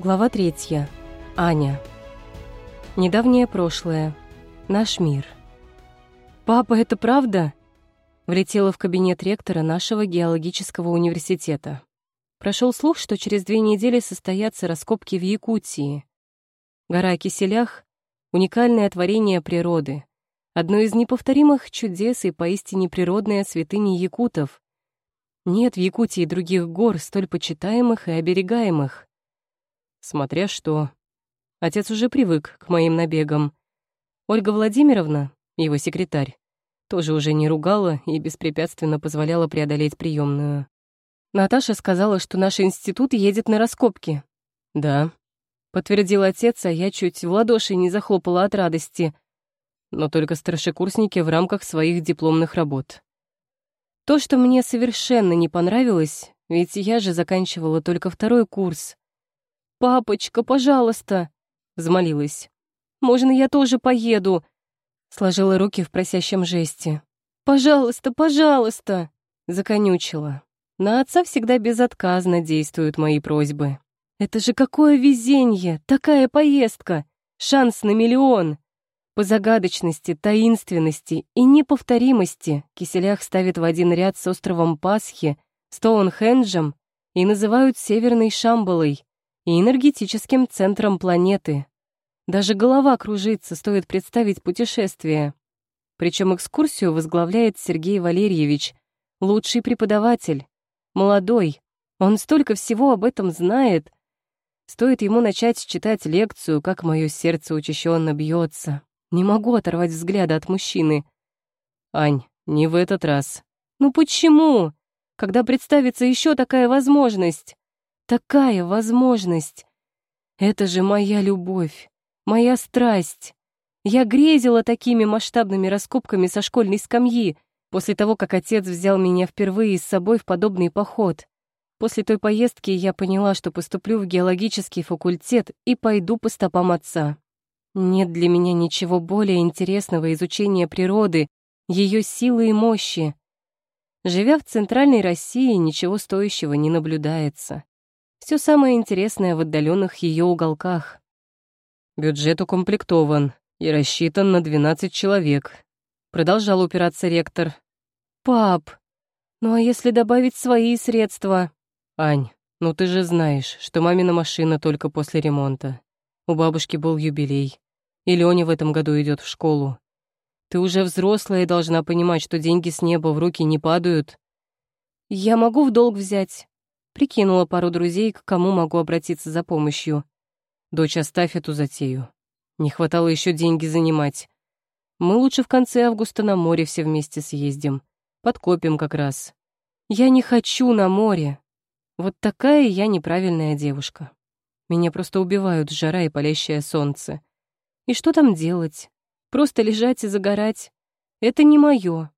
Глава третья. Аня. Недавнее прошлое. Наш мир. «Папа, это правда?» Влетела в кабинет ректора нашего геологического университета. Прошел слух, что через две недели состоятся раскопки в Якутии. Гора Киселях — уникальное творение природы, одно из неповторимых чудес и поистине природная святыня якутов. Нет в Якутии других гор, столь почитаемых и оберегаемых. Смотря что. Отец уже привык к моим набегам. Ольга Владимировна, его секретарь, тоже уже не ругала и беспрепятственно позволяла преодолеть приемную. Наташа сказала, что наш институт едет на раскопки. Да, подтвердил отец, а я чуть в ладоши не захлопала от радости. Но только старшекурсники в рамках своих дипломных работ. То, что мне совершенно не понравилось, ведь я же заканчивала только второй курс, «Папочка, пожалуйста!» — взмолилась. «Можно я тоже поеду?» Сложила руки в просящем жесте. «Пожалуйста, пожалуйста!» — законючила. На отца всегда безотказно действуют мои просьбы. «Это же какое везение! Такая поездка! Шанс на миллион!» По загадочности, таинственности и неповторимости Киселях ставит в один ряд с островом Пасхи, Стоунхенджем и называют Северной Шамбалой, и энергетическим центром планеты. Даже голова кружится, стоит представить путешествие. Причем экскурсию возглавляет Сергей Валерьевич, лучший преподаватель, молодой. Он столько всего об этом знает. Стоит ему начать читать лекцию, как мое сердце учащенно бьется. Не могу оторвать взгляда от мужчины. Ань, не в этот раз. Ну почему? Когда представится еще такая возможность? Такая возможность. Это же моя любовь, моя страсть. Я грезила такими масштабными раскопками со школьной скамьи, после того, как отец взял меня впервые с собой в подобный поход. После той поездки я поняла, что поступлю в геологический факультет и пойду по стопам отца. Нет для меня ничего более интересного изучения природы, ее силы и мощи. Живя в Центральной России, ничего стоящего не наблюдается. Все самое интересное в отдаленных ее уголках. Бюджет укомплектован и рассчитан на 12 человек. Продолжал упираться ректор. Пап, ну а если добавить свои средства? Ань, ну ты же знаешь, что мамина машина только после ремонта. У бабушки был юбилей. И Лёня в этом году идет в школу. Ты уже взрослая и должна понимать, что деньги с неба в руки не падают. Я могу в долг взять. Прикинула пару друзей, к кому могу обратиться за помощью. Дочь, оставь эту затею. Не хватало еще деньги занимать. Мы лучше в конце августа на море все вместе съездим. Подкопим как раз. Я не хочу на море. Вот такая я неправильная девушка. Меня просто убивают жара и палящее солнце. И что там делать? Просто лежать и загорать? Это не мое.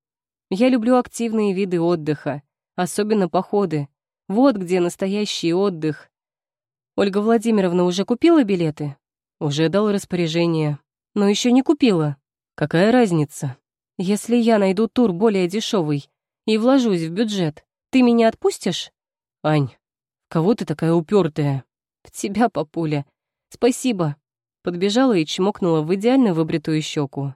Я люблю активные виды отдыха, особенно походы. Вот где настоящий отдых. Ольга Владимировна уже купила билеты? Уже дал распоряжение. Но еще не купила. Какая разница? Если я найду тур более дешевый и вложусь в бюджет, ты меня отпустишь? Ань, кого ты такая упертая? В тебя, папуля. Спасибо. Подбежала и чмокнула в идеально выбритую щеку.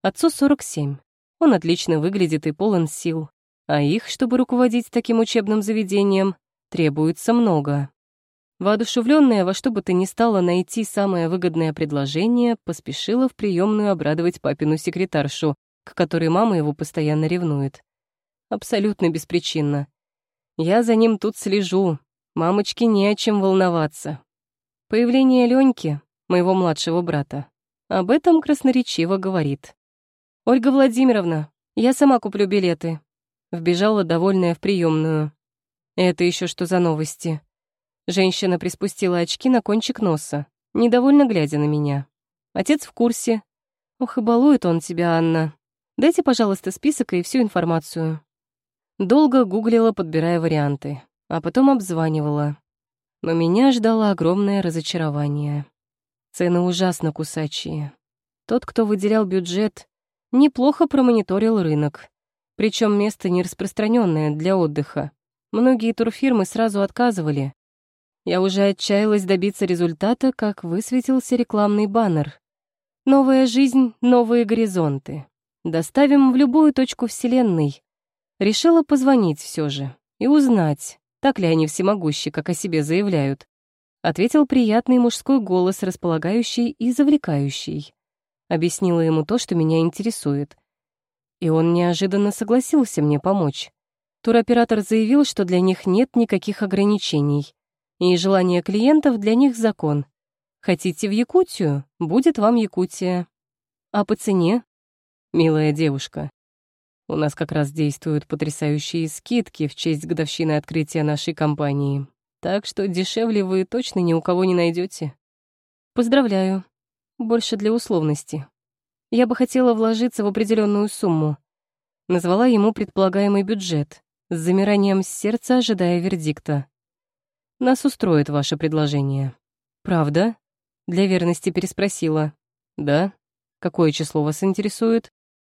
Отцу 47. Он отлично выглядит и полон сил а их, чтобы руководить таким учебным заведением, требуется много. Воодушевленная во что бы то ни стало найти самое выгодное предложение, поспешила в приемную обрадовать папину секретаршу, к которой мама его постоянно ревнует. Абсолютно беспричинно. Я за ним тут слежу. Мамочке не о чем волноваться. Появление Леньки, моего младшего брата, об этом красноречиво говорит. «Ольга Владимировна, я сама куплю билеты. Вбежала довольная в приемную. Это еще что за новости? Женщина приспустила очки на кончик носа, недовольно глядя на меня. Отец в курсе. Ох, и балует он тебя, Анна. Дайте, пожалуйста, список и всю информацию. Долго гуглила, подбирая варианты, а потом обзванивала. Но меня ждало огромное разочарование. Цены ужасно кусачие. Тот, кто выделял бюджет, неплохо промониторил рынок. Причем место не распространенное для отдыха. Многие турфирмы сразу отказывали. Я уже отчаялась добиться результата, как высветился рекламный баннер. «Новая жизнь, новые горизонты. Доставим в любую точку Вселенной». Решила позвонить все же и узнать, так ли они всемогущи, как о себе заявляют. Ответил приятный мужской голос, располагающий и завлекающий. Объяснила ему то, что меня интересует. И он неожиданно согласился мне помочь. Туроператор заявил, что для них нет никаких ограничений, и желание клиентов для них закон. Хотите в Якутию? Будет вам Якутия. А по цене? Милая девушка, у нас как раз действуют потрясающие скидки в честь годовщины открытия нашей компании. Так что дешевле вы точно ни у кого не найдете. Поздравляю. Больше для условности. Я бы хотела вложиться в определенную сумму. Назвала ему предполагаемый бюджет, с замиранием сердца ожидая вердикта. Нас устроит ваше предложение. Правда? Для верности переспросила. Да? Какое число вас интересует?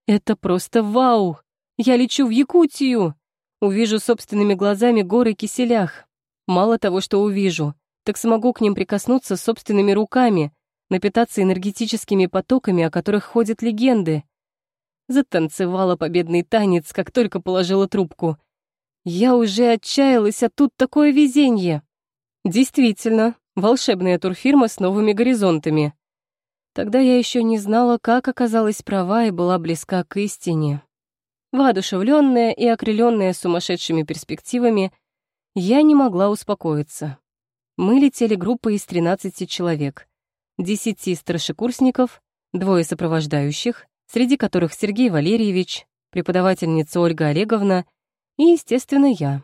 Это просто вау! Я лечу в Якутию! Увижу собственными глазами горы Киселях. Мало того, что увижу, так смогу к ним прикоснуться собственными руками, напитаться энергетическими потоками, о которых ходят легенды. Затанцевала победный танец, как только положила трубку. Я уже отчаялась, а тут такое везенье. Действительно, волшебная турфирма с новыми горизонтами. Тогда я еще не знала, как оказалась права и была близка к истине. Воодушевленная и окрыленная сумасшедшими перспективами, я не могла успокоиться. Мы летели группой из 13 человек, 10 старшекурсников, двое сопровождающих, среди которых Сергей Валерьевич, преподавательница Ольга Олеговна и, естественно, я.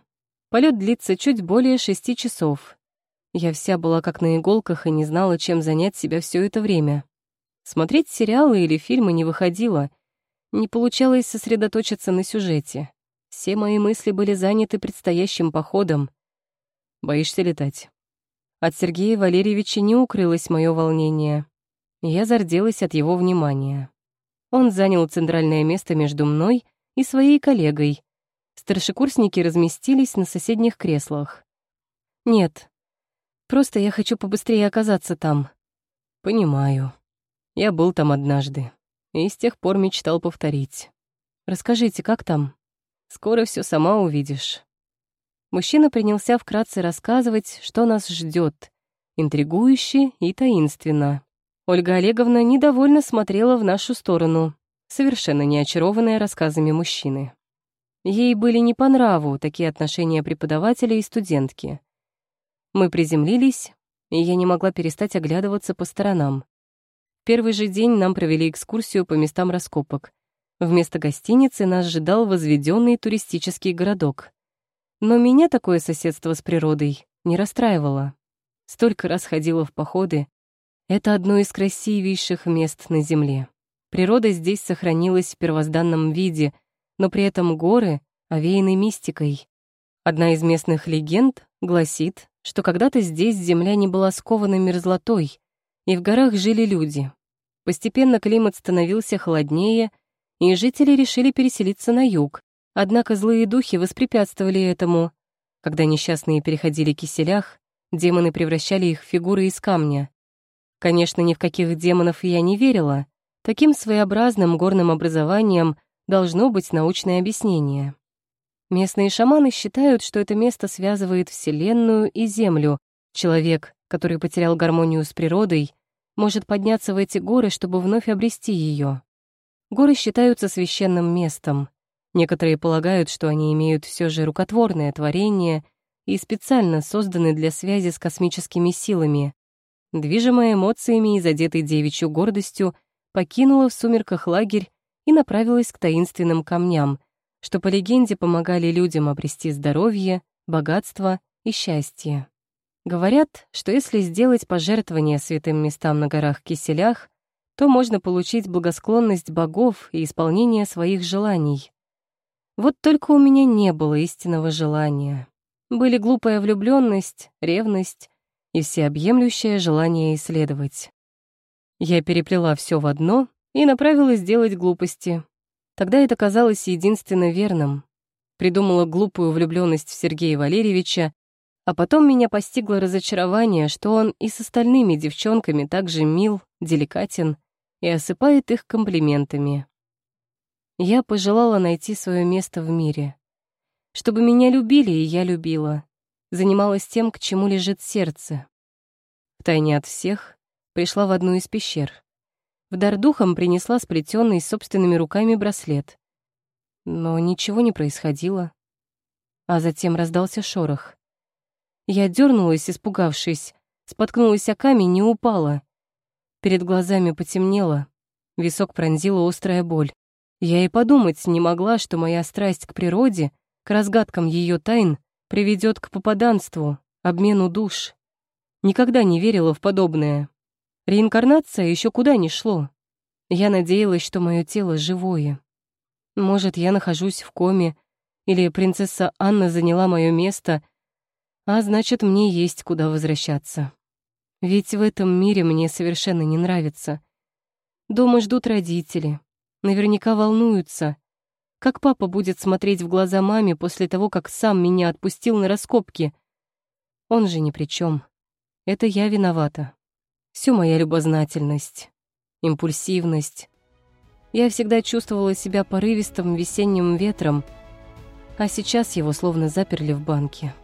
Полет длится чуть более шести часов, я вся была как на иголках и не знала, чем занять себя все это время. Смотреть сериалы или фильмы не выходило, не получалось сосредоточиться на сюжете. Все мои мысли были заняты предстоящим походом. «Боишься летать?» От Сергея Валерьевича не укрылось мое волнение. Я зарделась от его внимания. Он занял центральное место между мной и своей коллегой. Старшекурсники разместились на соседних креслах. «Нет, Просто я хочу побыстрее оказаться там. Понимаю. Я был там однажды. И с тех пор мечтал повторить. Расскажите, как там? Скоро все сама увидишь. Мужчина принялся вкратце рассказывать, что нас ждет, интригующе и таинственно. Ольга Олеговна недовольно смотрела в нашу сторону, совершенно не очарованная рассказами мужчины. Ей были не по нраву такие отношения преподавателя и студентки. Мы приземлились, и я не могла перестать оглядываться по сторонам. Первый же день нам провели экскурсию по местам раскопок. Вместо гостиницы нас ожидал возведенный туристический городок. Но меня такое соседство с природой не расстраивало. Столько раз ходила в походы. Это одно из красивейших мест на Земле. Природа здесь сохранилась в первозданном виде, но при этом горы овеяны мистикой. Одна из местных легенд гласит, что когда-то здесь земля не была скована мерзлотой, и в горах жили люди. Постепенно климат становился холоднее, и жители решили переселиться на юг, однако злые духи воспрепятствовали этому. Когда несчастные переходили киселях, демоны превращали их в фигуры из камня. Конечно, ни в каких демонов я не верила. Таким своеобразным горным образованием должно быть научное объяснение. Местные шаманы считают, что это место связывает Вселенную и Землю. Человек, который потерял гармонию с природой, может подняться в эти горы, чтобы вновь обрести ее. Горы считаются священным местом. Некоторые полагают, что они имеют все же рукотворное творение и специально созданы для связи с космическими силами. Движимая эмоциями и задетой девичью гордостью, покинула в сумерках лагерь и направилась к таинственным камням — что по легенде помогали людям обрести здоровье, богатство и счастье. Говорят, что если сделать пожертвование святым местам на горах-киселях, то можно получить благосклонность богов и исполнение своих желаний. Вот только у меня не было истинного желания. Были глупая влюбленность, ревность и всеобъемлющее желание исследовать. Я переплела все в одно и направилась делать глупости, Тогда это казалось единственно верным. Придумала глупую влюбленность в Сергея Валерьевича, А потом меня постигло разочарование, что он и с остальными девчонками также мил, деликатен и осыпает их комплиментами. Я пожелала найти свое место в мире. Чтобы меня любили, и я любила. Занималась тем, к чему лежит сердце. Втайне от всех пришла в одну из пещер. В дар духом принесла сплетенный собственными руками браслет. Но ничего не происходило. А затем раздался шорох. Я дернулась, испугавшись, споткнулась о камень и упала. Перед глазами потемнело, висок пронзила острая боль. Я и подумать не могла, что моя страсть к природе, к разгадкам ее тайн, приведет к попаданству, обмену душ. Никогда не верила в подобное. Реинкарнация еще куда ни шло. Я надеялась, что мое тело живое. Может, я нахожусь в коме, или принцесса Анна заняла мое место, а значит, мне есть куда возвращаться. Ведь в этом мире мне совершенно не нравится. Дома ждут родители, наверняка волнуются. Как папа будет смотреть в глаза маме после того, как сам меня отпустил на раскопки? Он же ни при чем. Это я виновата. Всю моя любознательность, импульсивность. Я всегда чувствовала себя порывистым весенним ветром, а сейчас его словно заперли в банке.